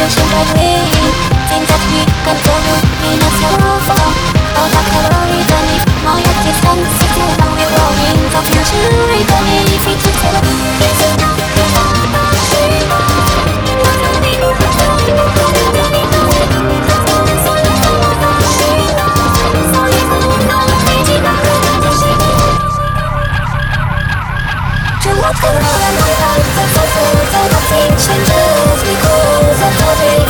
just like me Things that we control, we not so not gonna let my life that's all the thing changes because I'm loving